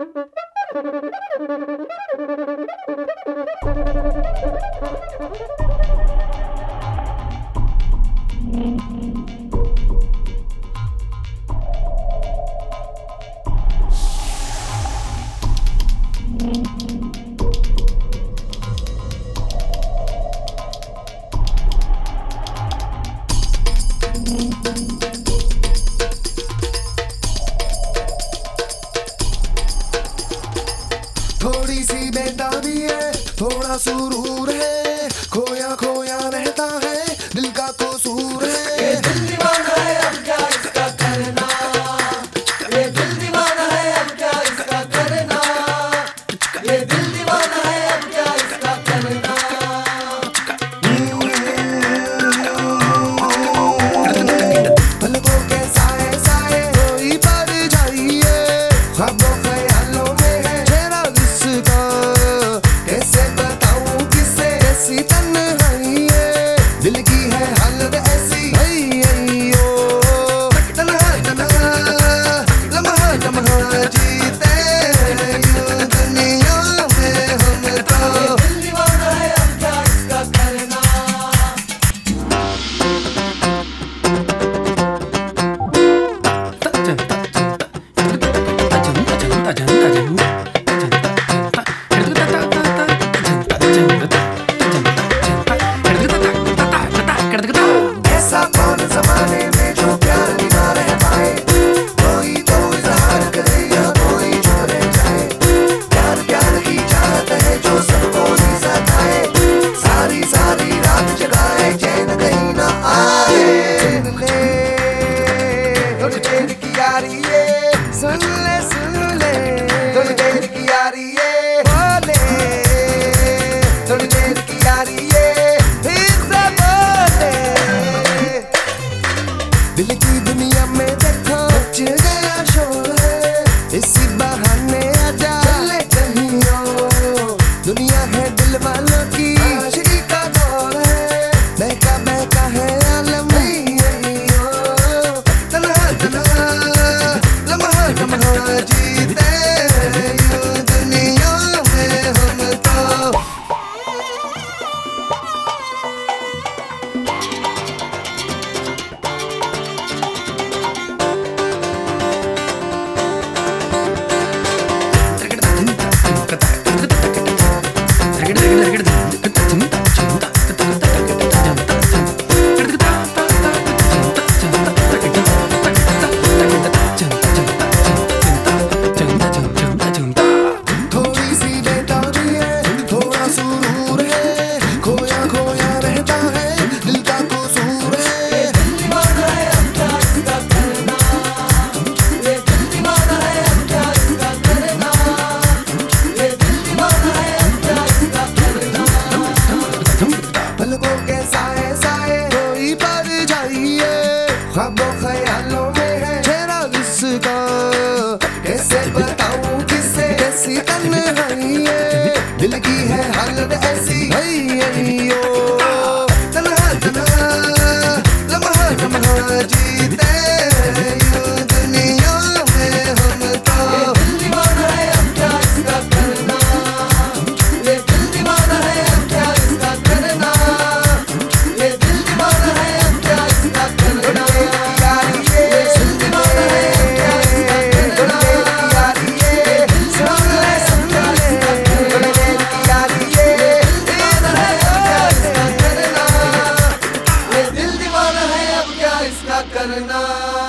Thank you. थोड़ी सी बेताबी है थोड़ा सुरूर है खोया खोया Billy القاسي هيا أيوه करना